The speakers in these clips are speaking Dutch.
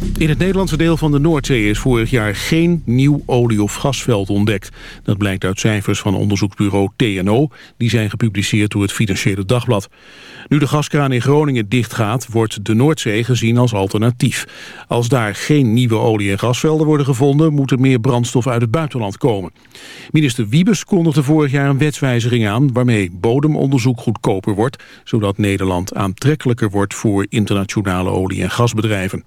In het Nederlandse deel van de Noordzee is vorig jaar geen nieuw olie- of gasveld ontdekt. Dat blijkt uit cijfers van onderzoeksbureau TNO. Die zijn gepubliceerd door het Financiële Dagblad. Nu de gaskraan in Groningen dichtgaat, wordt de Noordzee gezien als alternatief. Als daar geen nieuwe olie- en gasvelden worden gevonden... moet er meer brandstof uit het buitenland komen. Minister Wiebes kondigde vorig jaar een wetswijziging aan... waarmee bodemonderzoek goedkoper wordt... zodat Nederland aantrekkelijker wordt voor internationale olie- en gasbedrijven.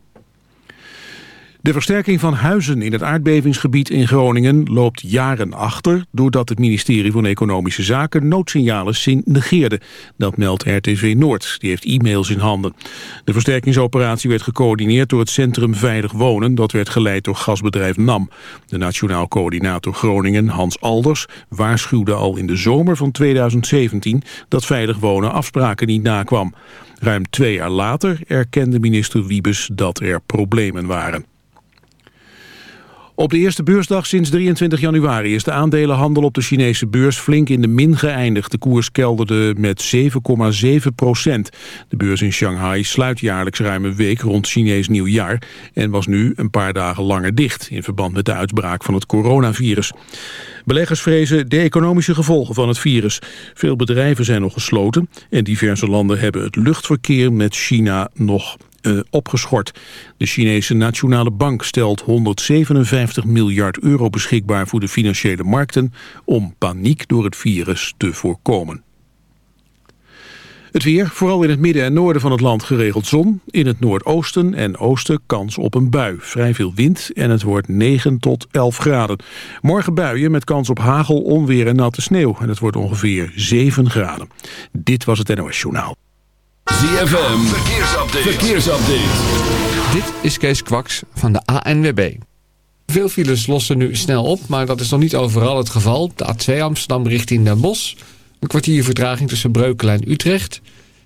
De versterking van huizen in het aardbevingsgebied in Groningen loopt jaren achter... doordat het ministerie van Economische Zaken noodsignalen negeerde. Dat meldt RTV Noord, die heeft e-mails in handen. De versterkingsoperatie werd gecoördineerd door het Centrum Veilig Wonen... dat werd geleid door gasbedrijf NAM. De Nationaal Coördinator Groningen, Hans Alders... waarschuwde al in de zomer van 2017 dat Veilig Wonen afspraken niet nakwam. Ruim twee jaar later erkende minister Wiebes dat er problemen waren. Op de eerste beursdag sinds 23 januari is de aandelenhandel op de Chinese beurs flink in de min geëindigd. De koers kelderde met 7,7 procent. De beurs in Shanghai sluit jaarlijks ruim een week rond Chinees nieuwjaar en was nu een paar dagen langer dicht in verband met de uitbraak van het coronavirus. Beleggers vrezen de economische gevolgen van het virus. Veel bedrijven zijn nog gesloten en diverse landen hebben het luchtverkeer met China nog uh, opgeschort. De Chinese Nationale Bank stelt 157 miljard euro beschikbaar voor de financiële markten om paniek door het virus te voorkomen. Het weer, vooral in het midden en noorden van het land geregeld zon. In het noordoosten en oosten kans op een bui. Vrij veel wind en het wordt 9 tot 11 graden. Morgen buien met kans op hagel, onweer en natte sneeuw. En het wordt ongeveer 7 graden. Dit was het NOS Journaal. ZFM, verkeersupdate. verkeersupdate. Dit is Kees Kwaks van de ANWB. Veel files lossen nu snel op, maar dat is nog niet overal het geval. De A2 Amsterdam richting Den Bosch. Een kwartier vertraging tussen Breukelen en Utrecht.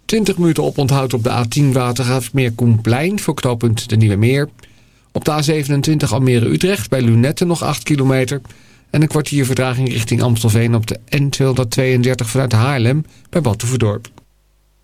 20 minuten oponthoud op de A10 Watergraafsmeer Koenplein voor knooppunt de Nieuwe Meer. Op de A27 Almere-Utrecht bij Lunette nog 8 kilometer. En een kwartier vertraging richting Amstelveen op de N232 vanuit Haarlem bij Battenverdorp.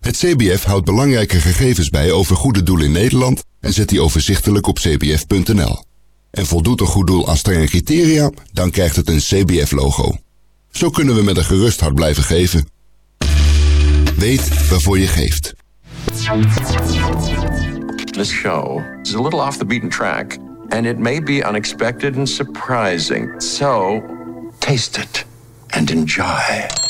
Het CBF houdt belangrijke gegevens bij over goede doelen in Nederland en zet die overzichtelijk op cbf.nl. En voldoet een goed doel aan strenge criteria, dan krijgt het een CBF-logo. Zo kunnen we met een gerust hart blijven geven. Weet waarvoor je geeft. This show is a little off the beaten track, and it may be unexpected and surprising. So, taste it and enjoy.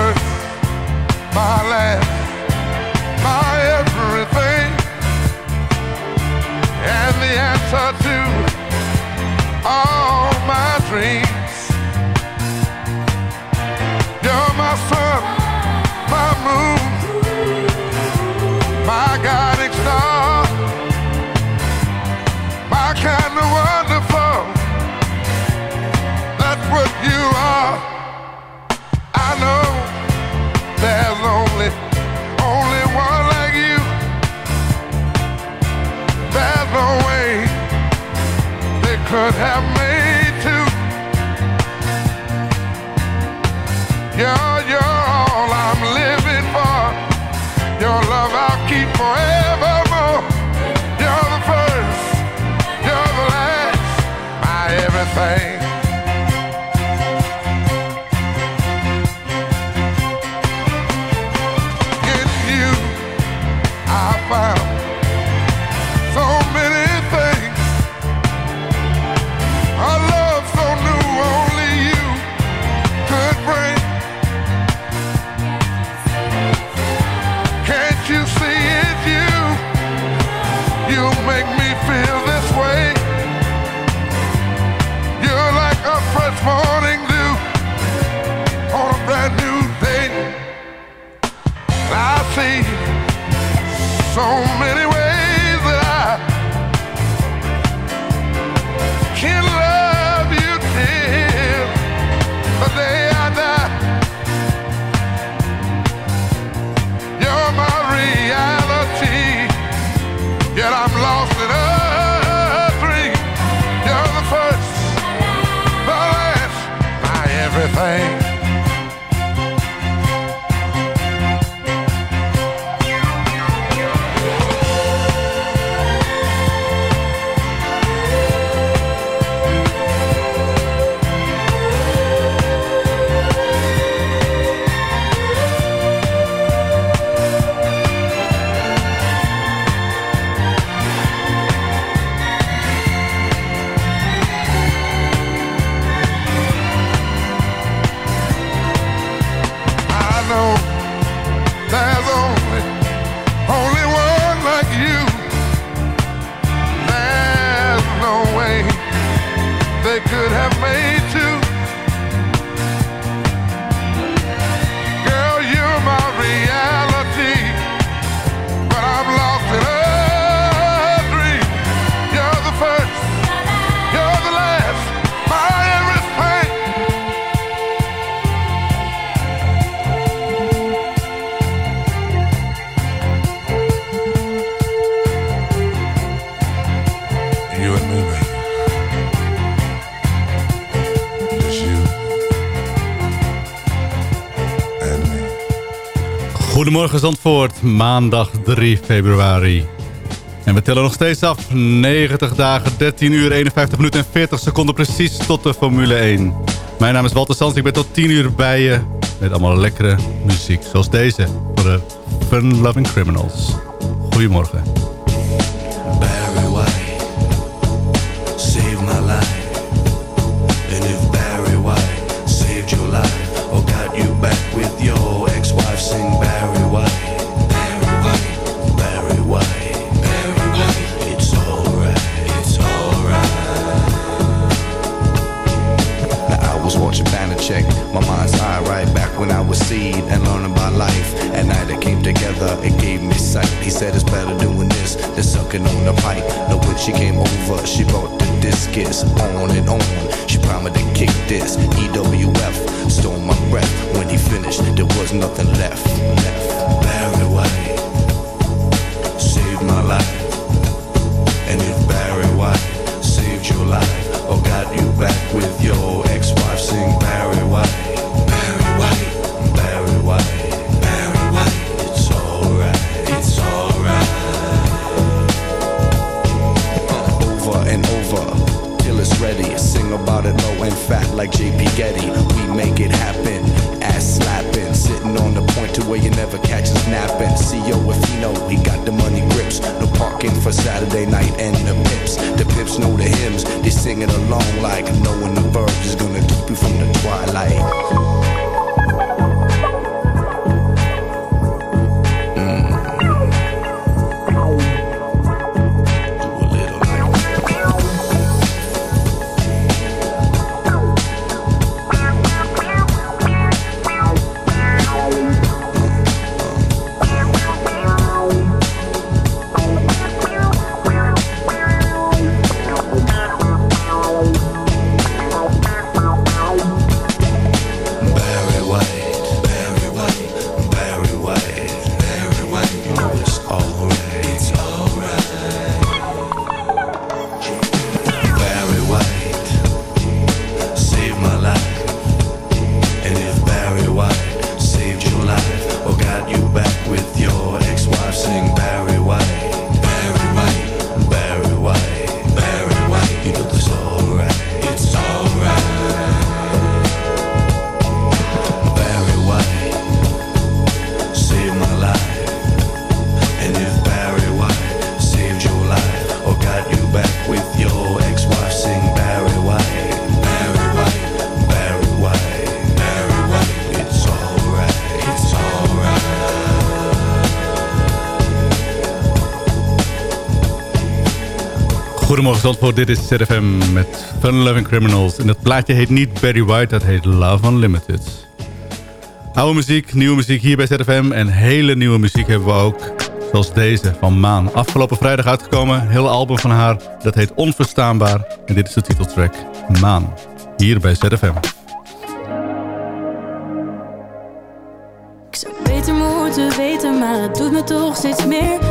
are. I know there's only, only one like you. There's no way they could have made. Goedemorgen Zandvoort, maandag 3 februari. En we tellen nog steeds af. 90 dagen, 13 uur, 51 minuten en 40 seconden precies tot de Formule 1. Mijn naam is Walter Sans, ik ben tot 10 uur bij je. Met allemaal lekkere muziek, zoals deze. Voor de Fun Loving Criminals. Goedemorgen. succeed and learning about life. At night it came together, it gave me sight. He said it's better doing this than sucking on the pipe. Now when she came over, she brought the discus on and on. She promised to kick this EWF. Stole my breath when he finished. There was nothing left. Left. Barry White saved my life, and if Barry White saved your life oh or got you back with your Goedemorgen Zandvoort, dit is ZFM met Fun Loving Criminals. En het plaatje heet niet Barry White, dat heet Love Unlimited. Oude muziek, nieuwe muziek hier bij ZFM. En hele nieuwe muziek hebben we ook. Zoals deze van Maan. Afgelopen vrijdag uitgekomen, heel album van haar. Dat heet Onverstaanbaar. En dit is de titeltrack Maan. Hier bij ZFM. Ik zou beter moeten weten, maar het doet me toch steeds meer.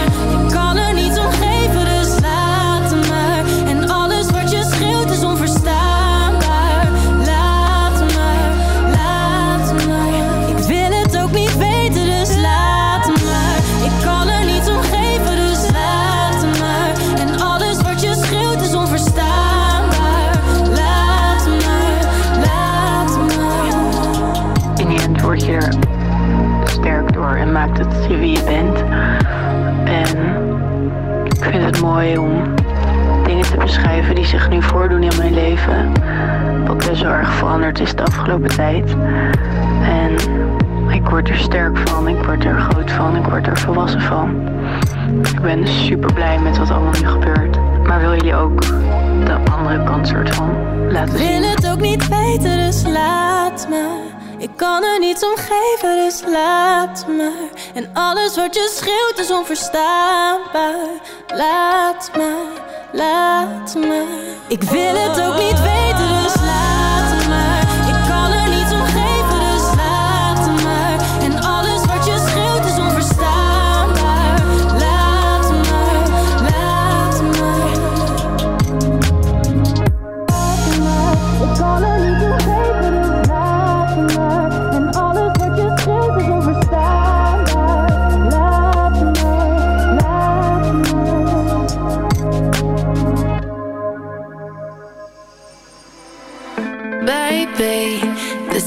Afgelopen tijd. En ik word er sterk van, ik word er groot van, ik word er volwassen van. Ik ben super blij met wat allemaal nu gebeurt. Maar wil jullie ook de andere kant soort van laten Ik zien? wil het ook niet weten, dus laat maar. Ik kan er niets om geven, dus laat maar. En alles wat je schreeuwt is onverstaanbaar. Laat maar, laat maar. Ik wil het ook niet weten,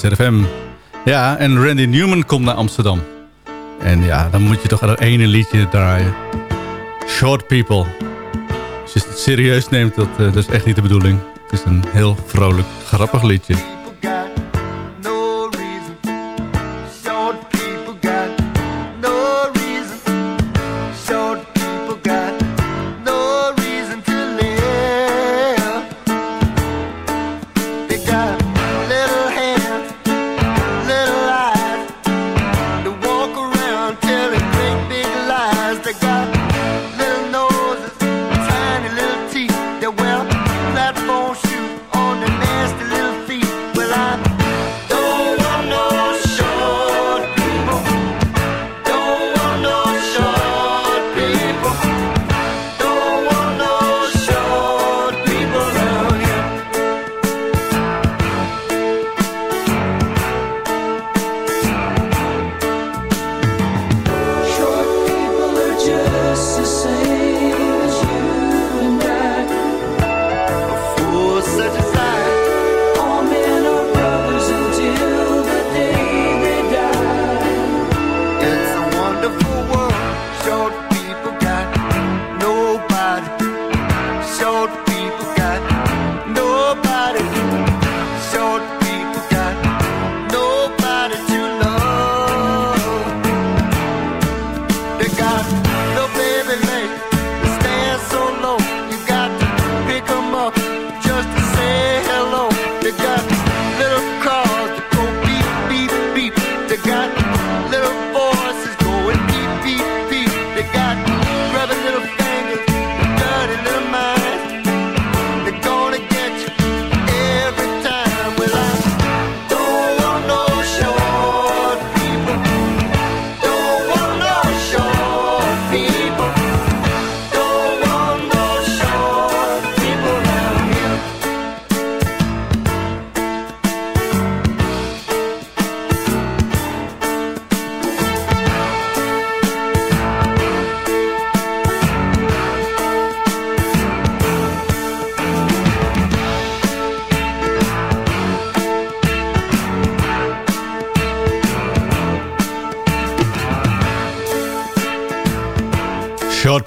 ZFM. Ja, en Randy Newman komt naar Amsterdam. En ja, dan moet je toch dat ene liedje draaien. Short People. Als je het serieus neemt, dat, eh, dat is echt niet de bedoeling. Het is een heel vrolijk, grappig liedje.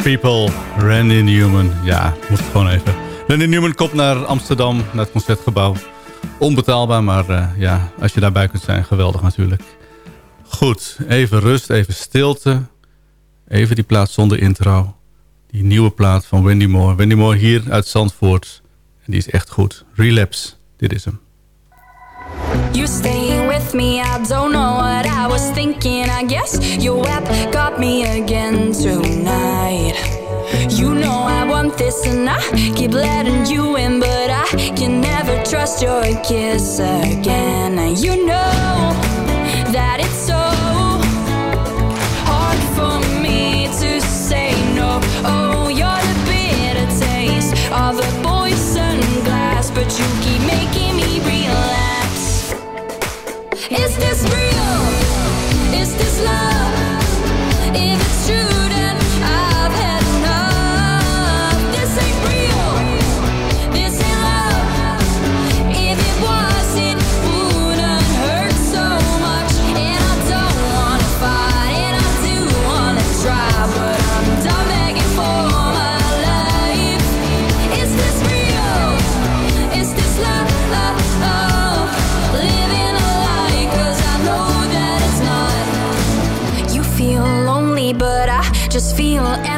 People, Randy Newman. Ja, moet gewoon even. Randy Newman komt naar Amsterdam, naar het Concertgebouw. Onbetaalbaar, maar eh, ja, als je daarbij kunt zijn, geweldig natuurlijk. Goed, even rust, even stilte. Even die plaat zonder intro. Die nieuwe plaat van Wendy Moore. Wendy Moore hier uit Zandvoort. En die is echt goed. Relapse, dit is hem. You staying with me, I don't know what I was thinking. I guess your web got me again tonight. You know I want this and I keep letting you in, but I can never trust your kiss again. And you know that it's so hard for me to say no. Oh, you're the bitter taste of a poison glass, but you keep making me relapse. Is this real? Is this love? If it's true,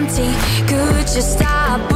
empty. Could you stop?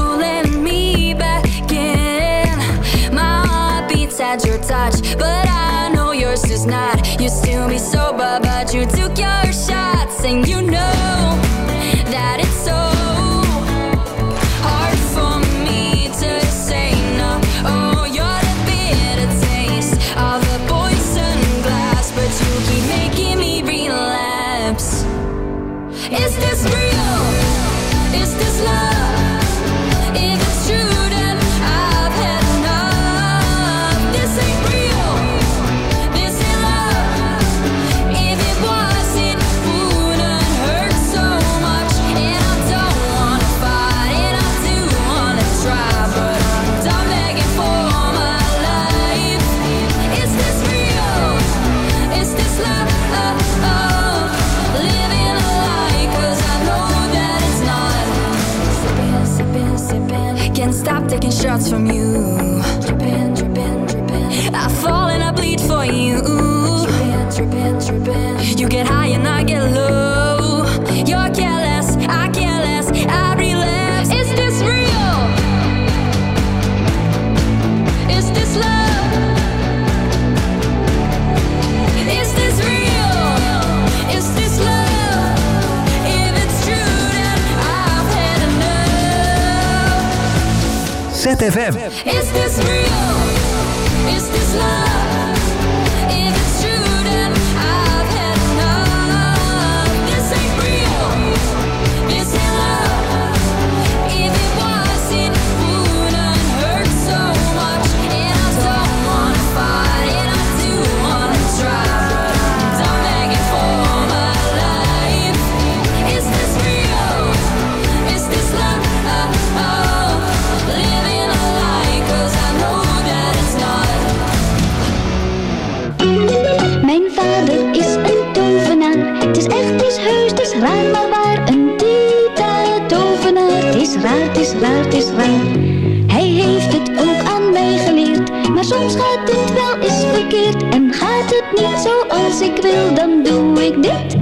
wil, dan doe ik dit.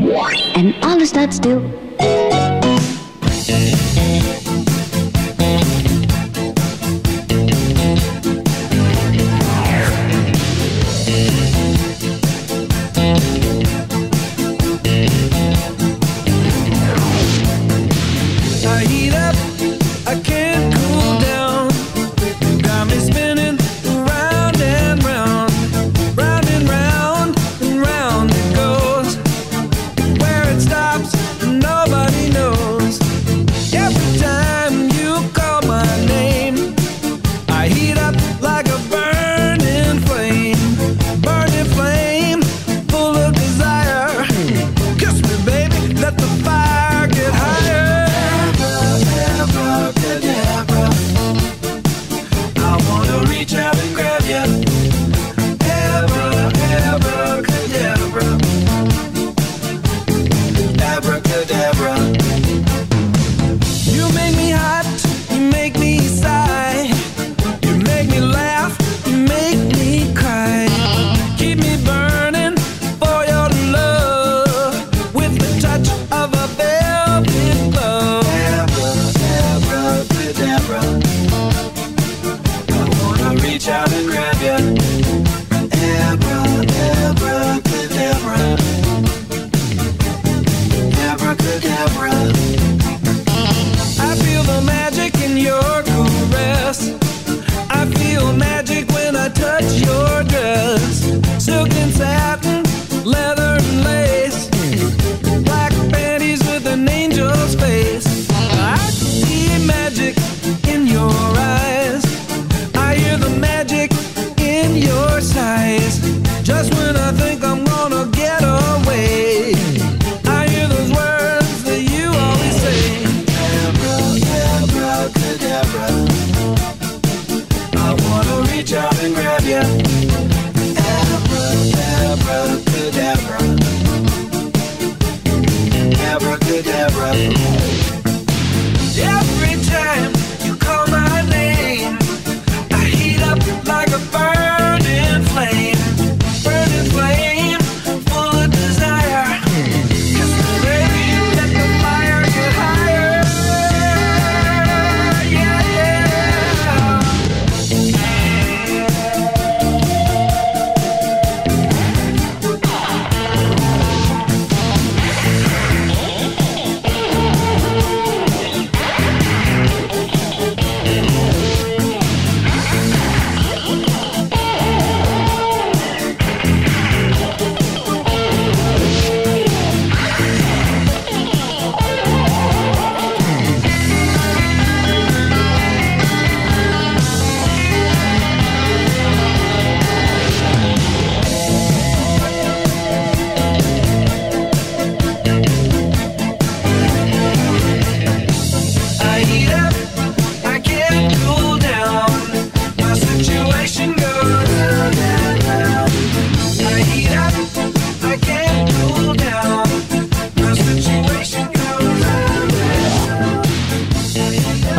En alles staat stil.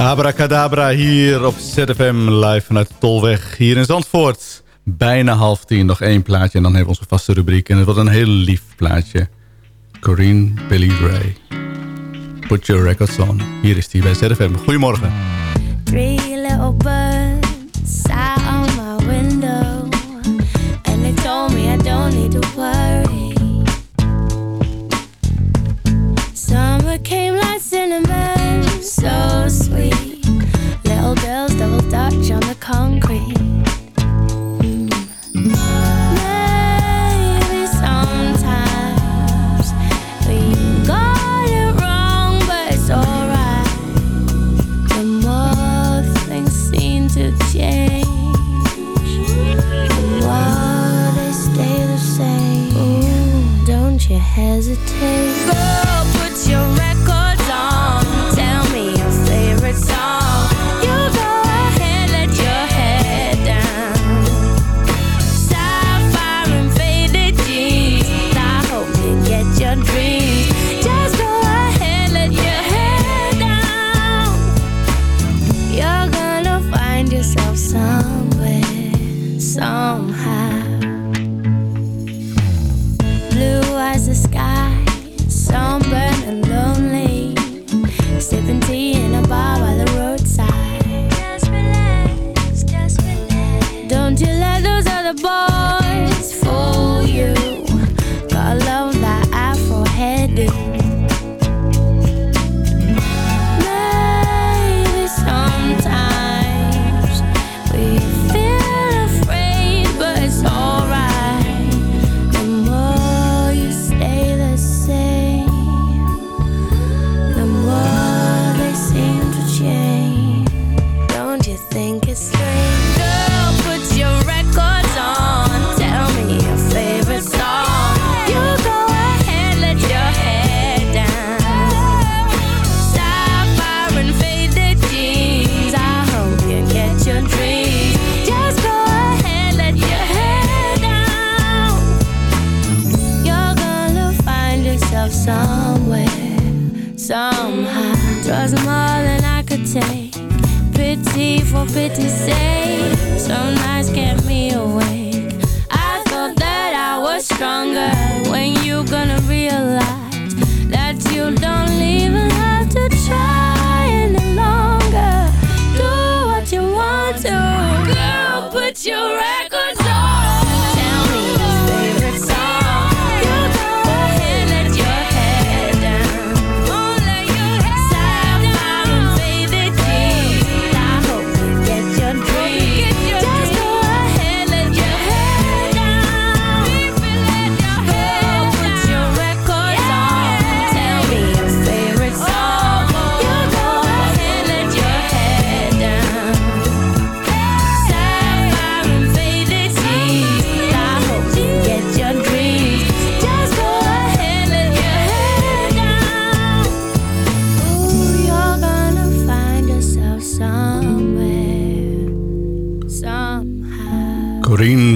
Abracadabra hier op ZFM live vanuit de Tolweg hier in Zandvoort. Bijna half tien, nog één plaatje en dan hebben we onze vaste rubriek. En het wordt een heel lief plaatje. Corinne Billy Ray. Put your records on. Hier is hij bij ZFM. Goedemorgen. Three little so sweet. Little girls double dutch on the concrete. Mm. Maybe sometimes we got it wrong, but it's alright. The more things seem to change, the more they stay the same. Don't you hesitate.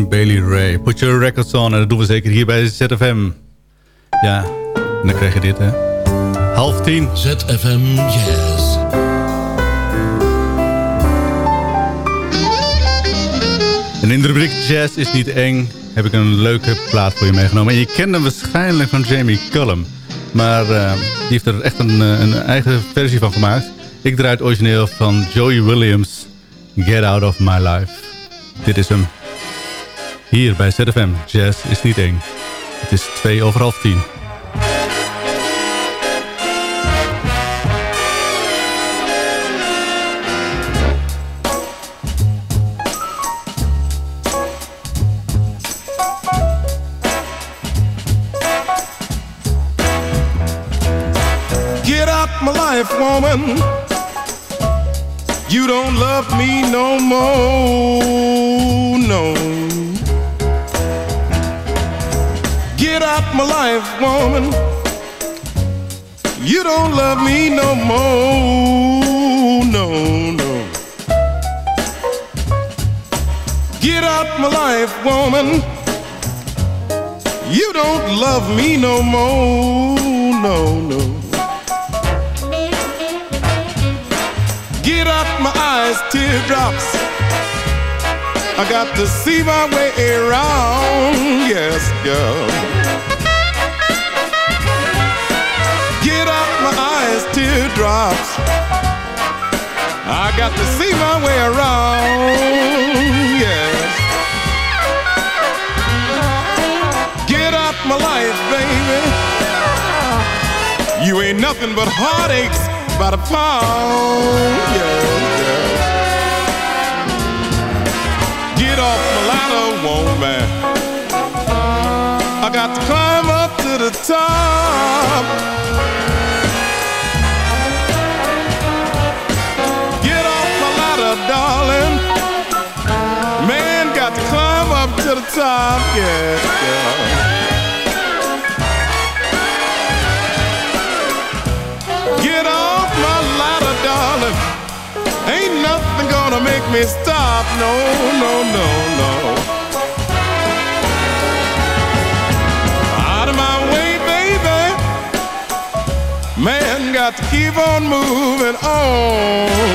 Bailey Ray. Put your records on. En dat doen we zeker hier bij ZFM. Ja, en dan krijg je dit, hè. Half tien. ZFM Jazz. En in de rubriek Jazz is niet eng heb ik een leuke plaat voor je meegenomen. En je kent hem waarschijnlijk van Jamie Cullum. Maar eh, die heeft er echt een, eh, een eigen versie van gemaakt. Ik draai het origineel van Joey Williams. Get Out of My Life. Dit is hem. Hier bij ZFM. Jazz is niet eng. Het is twee over half tien. Get out my life, woman. You don't love me no more, Out my life, woman. You don't love me no more, no, no. Get out my life, woman. You don't love me no more, no, no. Get up my eyes, teardrops. I got to see my way around, yes, girl. Teardrops. I got to see my way around, yes. Get up my life, baby. You ain't nothing but heartaches by the pound, yeah, yeah. Get off my ladder, woman. I got to climb up to the top. Top, yeah, yeah. Get off my ladder, darling. Ain't nothing gonna make me stop. No, no, no, no. Out of my way, baby. Man, got to keep on moving on.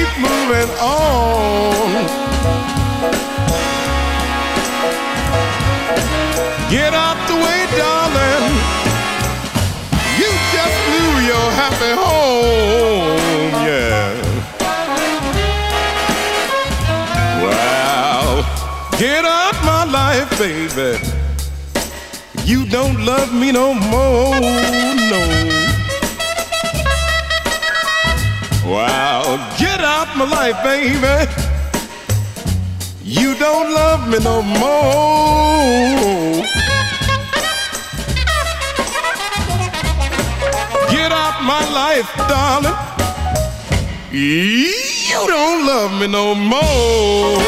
Keep moving on. Get out the way, darling. You just blew your happy home, yeah. Well, get out my life, baby. You don't love me no more, no. My life, baby. You don't love me no more. Get out my life, darling. You don't love me no more.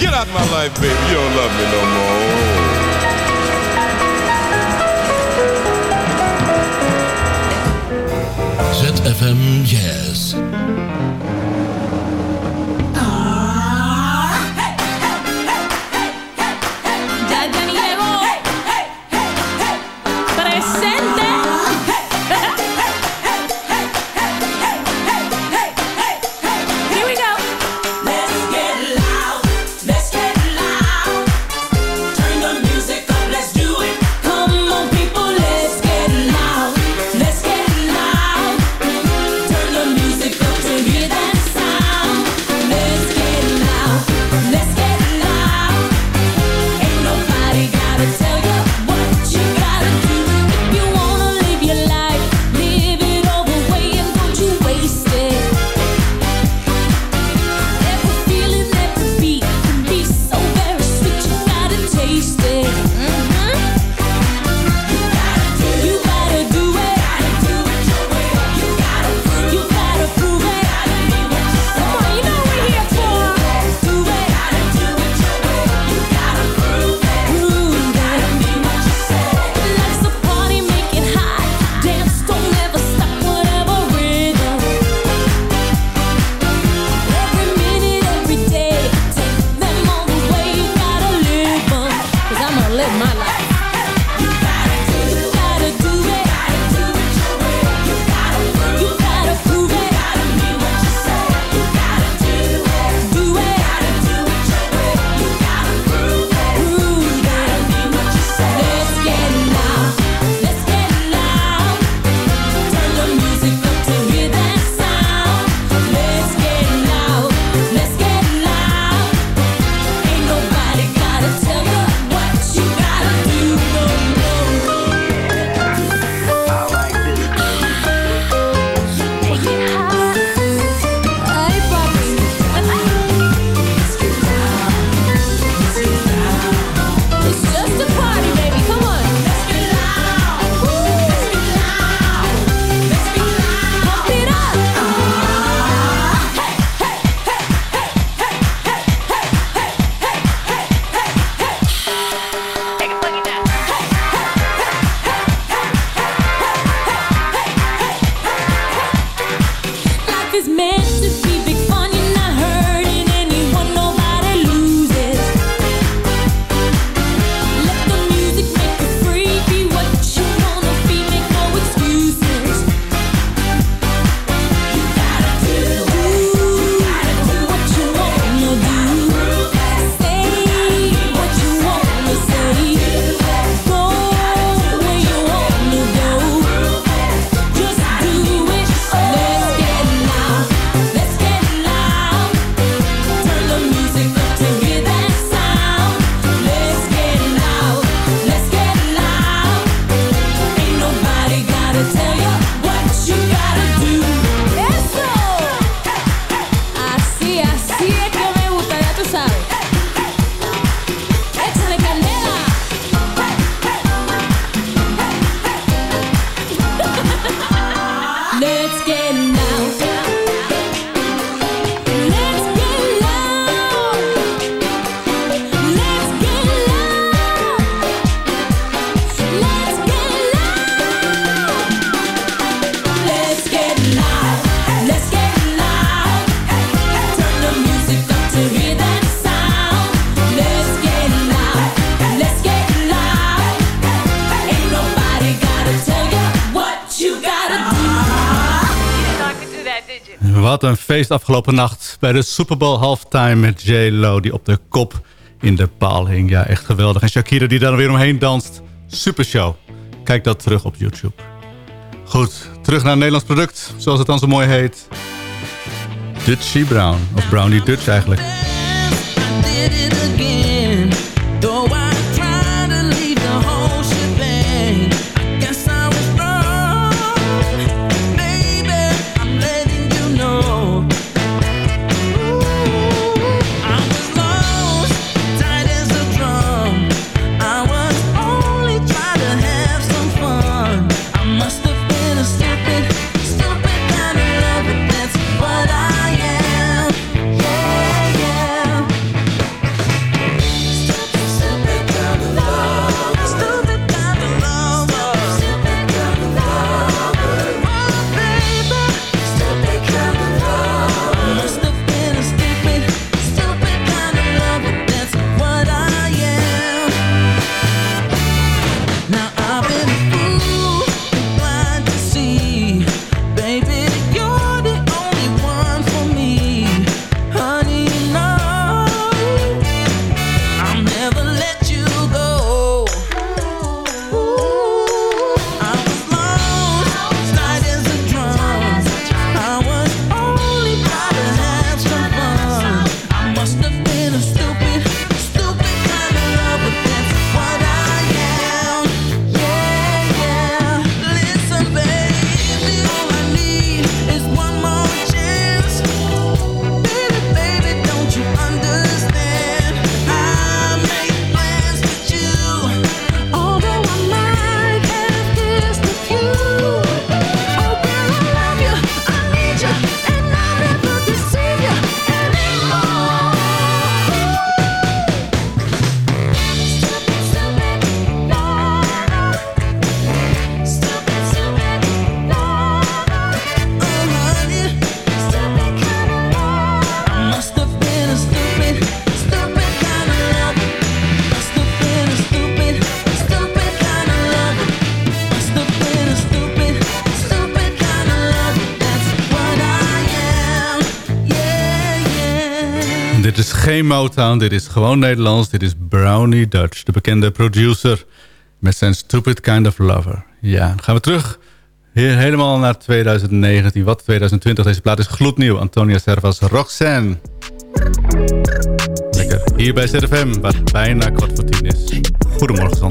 Get out my life, baby. You don't love me no more. ZFM Jazz. Wat een feest afgelopen nacht bij de Super Bowl halftime met J-Lo... die op de kop in de paal hing. Ja, echt geweldig. En Shakira die daar weer omheen danst. Super show. Kijk dat terug op YouTube. Goed, terug naar een Nederlands product, zoals het dan zo mooi heet. Dutchie Brown, of Brownie Dutch eigenlijk. Motown, dit is gewoon Nederlands. Dit is Brownie Dutch, de bekende producer met zijn Stupid Kind of Lover. Ja, dan gaan we terug He- helemaal naar 2019. Wat 2020, deze plaat is gloednieuw. Antonia Servas, Roxanne. Lekker, hier bij ZFM, waar het bijna kwart voor tien is. Goedemorgen,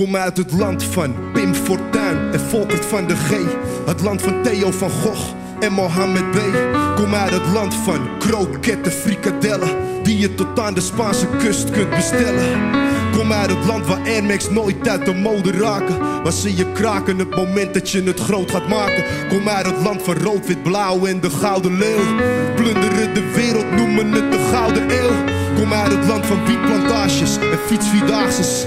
Kom uit het land van Pim Fortuyn en Volkert van de G. Het land van Theo van Gogh en Mohammed B. Kom uit het land van kroketten, frikadellen. Die je tot aan de Spaanse kust kunt bestellen. Kom uit het land waar Air Max nooit uit de mode raken. Waar ze je kraken het moment dat je het groot gaat maken. Kom uit het land van rood, wit, blauw en de gouden leeuw. Plunderen de wereld, noemen het de gouden eeuw. Kom uit het land van wietplantages en fietsvierdaagses.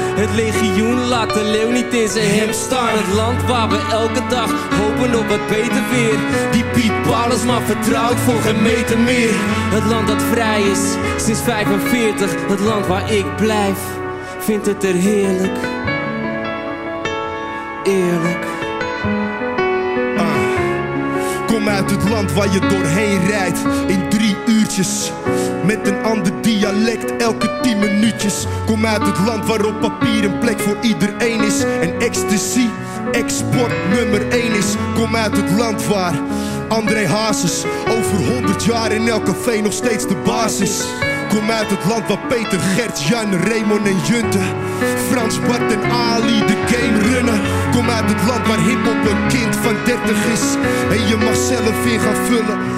Het legioen laat de leeuw niet in zijn hemd staan. Het land waar we elke dag hopen op wat beter weer. Die Piet Paulus maar vertrouwt voor geen meter meer. Het land dat vrij is sinds 45. Het land waar ik blijf, vindt het er heerlijk. Eerlijk. Kom uit het land waar je doorheen rijdt in drie uurtjes. Met een ander dialect elke tien minuutjes. Kom uit het land waar op papier een plek voor iedereen is. En ecstasy, export nummer één is. Kom uit het land waar André Hazes over 100 jaar in elk café nog steeds de basis. Kom uit het land waar Peter, Gert, Jan, Raymond en Junte Frans, Bart en Ali de game runnen Kom uit het land waar hiphop een kind van 30 is En je mag zelf in gaan vullen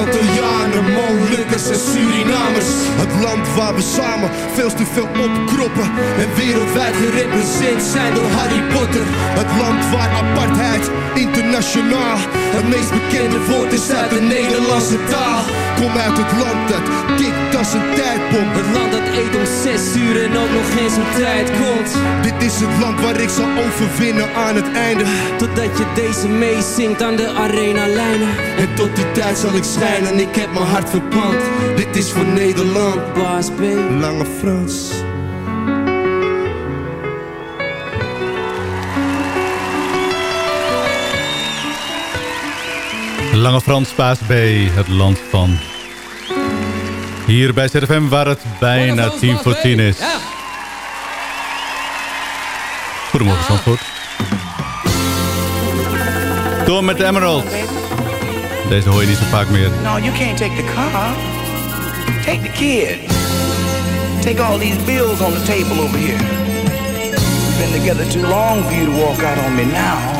Antillianen, Molukkers en Surinamers. Het land waar we samen veel te veel opkroppen. En wereldwijd gerepresenteerd zijn door Harry Potter. Het land waar apartheid internationaal het meest bekende woord is uit de Nederlandse taal. Kom uit het land dat kikt als een tijdbom. Het land dat eet om zes uur en ook nog geen zijn tijd komt. Dit is het land waar ik zal overwinnen aan het einde. Totdat je deze meezingt aan de arena lijnen. En tot die tijd zal ik schijnen, ik heb mijn hart verpand. Dit is voor Nederland. Baas B. Lange Frans. Lange Frans, Paas B, het land van... Hier bij ZFM waar het bijna tien voor tien is. Goedemorgen, Zandvoort. Door met de Emerald. Deze hoor je niet zo vaak meer. No, you can't take the car. Take the kid. Take all these bills on the table over here. We've been together too long for you to walk out on me now.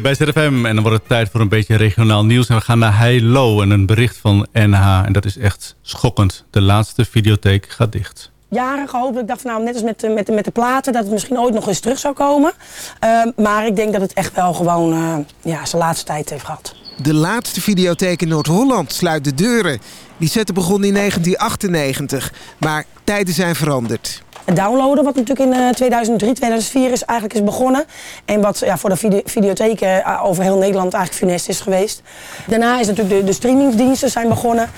Hier bij ZFM. En dan wordt het tijd voor een beetje regionaal nieuws. En we gaan naar Heilo en een bericht van NH. En dat is echt schokkend. De laatste videotheek gaat dicht. jaren gehoopt. Ik dacht van nou, net als met, de- met, de- met de platen, dat het misschien ooit nog eens terug zou komen. Eh, maar ik denk dat het echt wel gewoon eh, ja, zijn laatste tijd heeft gehad. De laatste videotheek in Noord-Holland sluit de deuren. Die zetten begon in 1998, maar tijden zijn veranderd. Downloaden, wat natuurlijk in eh, 2003, 2004 is eigenlijk is begonnen. En wat ja, voor de vide- videotheken eh, over heel Nederland eigenlijk funest is geweest. Daarna is natuurlijk de, de streamingsdiensten zijn begonnen.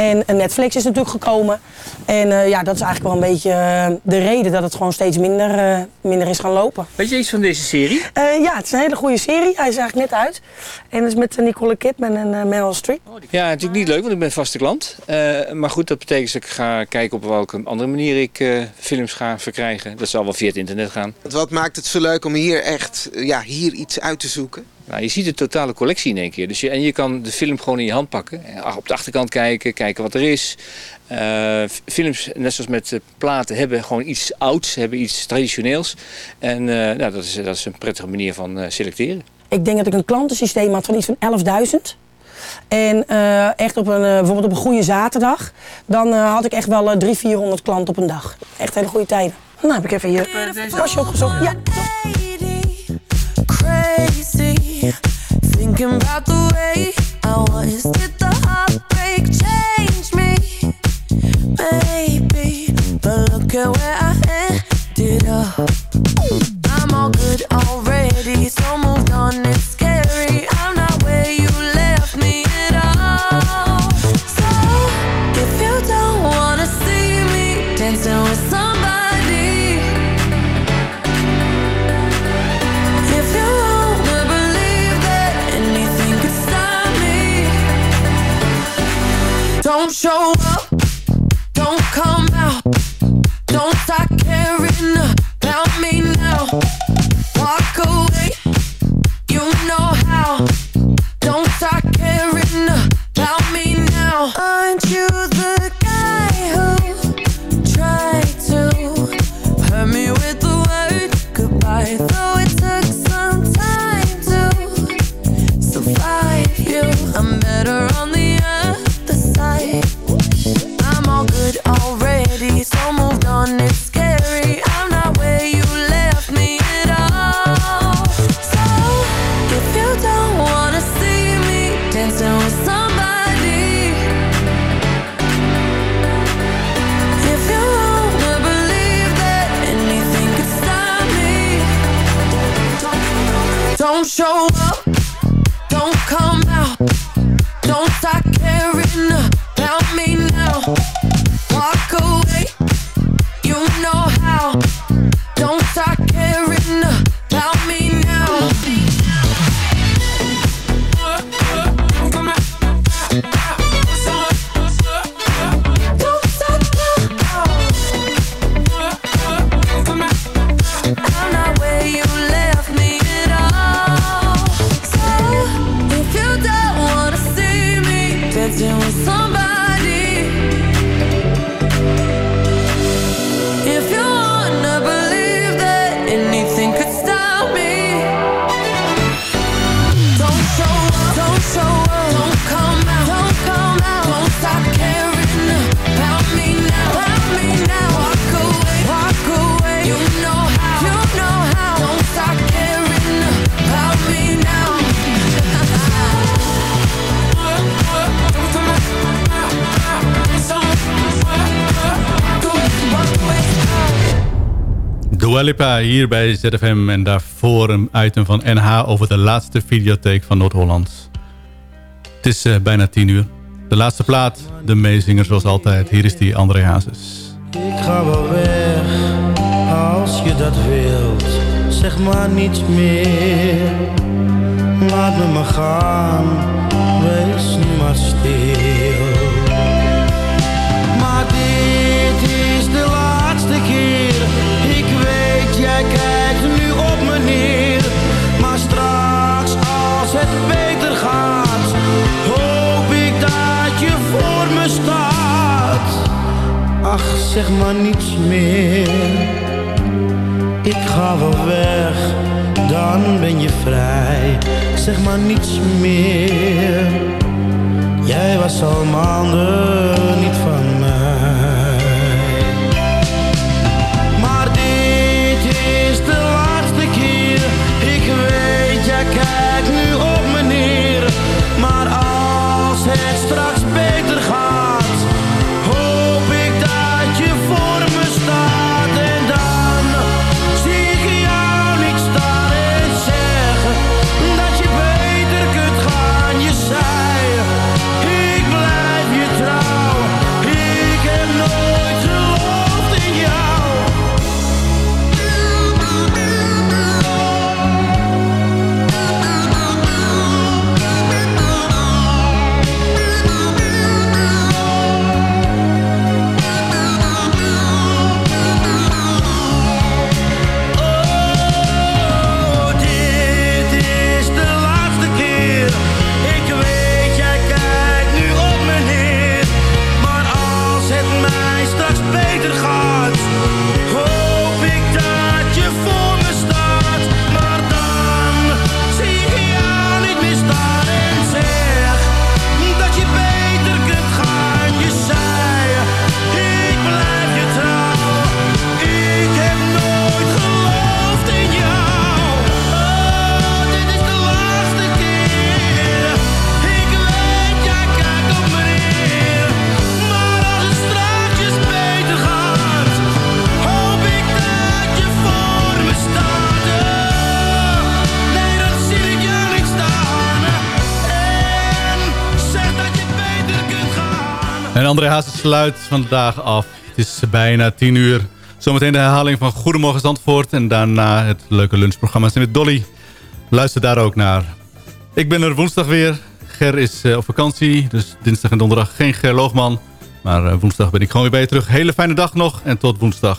En eh, Netflix is natuurlijk gekomen. En eh, ja, dat is eigenlijk wel een beetje eh, de reden dat het gewoon steeds minder, eh, minder is gaan lopen. Weet je iets van deze serie? Eh, ja, het is een hele goede serie. Hij is eigenlijk net uit. En dat is met Nicole Kidman en eh, Meryl Streep. Ja, natuurlijk niet leuk, want ik ben vaste klant. Eh, maar goed, dat betekent dat ik ga kijken op welke andere manier ik eh, films ga verkrijgen. Dat zal wel via het internet gaan. Wat maakt het zo leuk om hier echt ja, hier iets uit te zoeken? Nou, je ziet de totale collectie in één keer. Dus je, en je kan de film gewoon in je hand pakken. Op de achterkant kijken, kijken wat er is. Eh, films, net zoals met eh, platen, hebben gewoon iets ouds, hebben iets traditioneels. En eh, nou, dat, is, dat is een prettige manier van eh, selecteren. Ik denk dat ik een klantensysteem had van iets van 11.000. En eh, echt op een, bijvoorbeeld op een goede zaterdag, dan had ik echt wel eh, 300, 400 klanten op een dag. Echt hele goede tijden. Nou heb ik even hier een kastje opgezocht. Ja. Crazy. Thinking about the way I was. Did the heartbreak change me? Maybe, but look at where I ended up. I'm all good already, so moved on. Show up, don't show up, Dua hier bij ZFM en daarvoor een item van NH over de laatste videotheek van Noord-Holland. Het is eh, bijna tien uur. De laatste plaat, de meezinger zoals altijd. Hier is die André Hazes. Ik ga wel weg, als je dat wilt, zeg maar niets meer. Laat me maar gaan, wees nu maar stil. Ach, zeg maar niets meer. gaan we weg, dan ben je vrij. Zeg maar niets meer. Jij was al maanden niet van André Hazes sluit vandaag af. Het is bijna 10 uur. Zometeen de herhaling van Goedemorgen Zandvoort. En daarna het leuke lunchprogramma met Dolly. Luister daar ook naar. Ik ben er woensdag weer. Ger is eh, op vakantie. Dus dinsdag en donderdag geen Ger Loogman. Maar eh, woensdag ben ik gewoon weer bij je terug. Hele fijne dag nog. En tot woensdag.